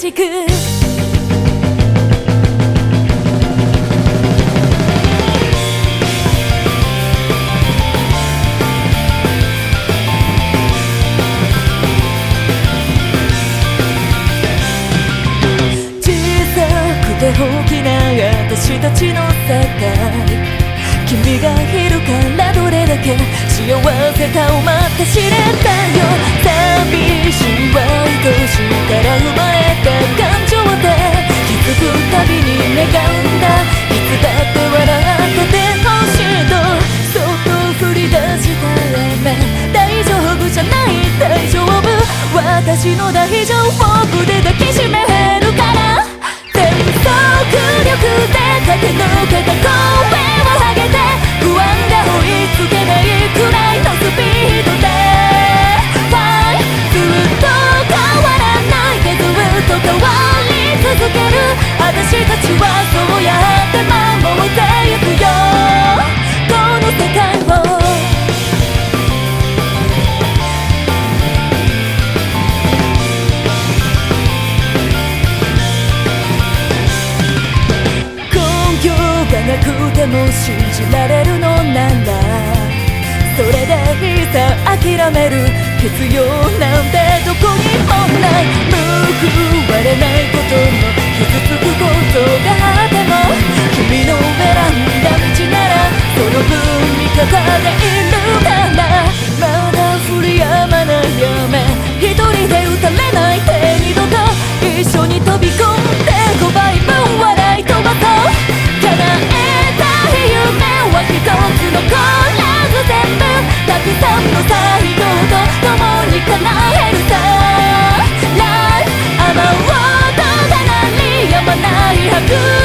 しく」て大きな私たちの世界。君がいるからどれだけ幸せかを待って知れた。よ私の大丈夫でだけも信じられるのなんだ。それでいざ諦める。必要なんてどこ good.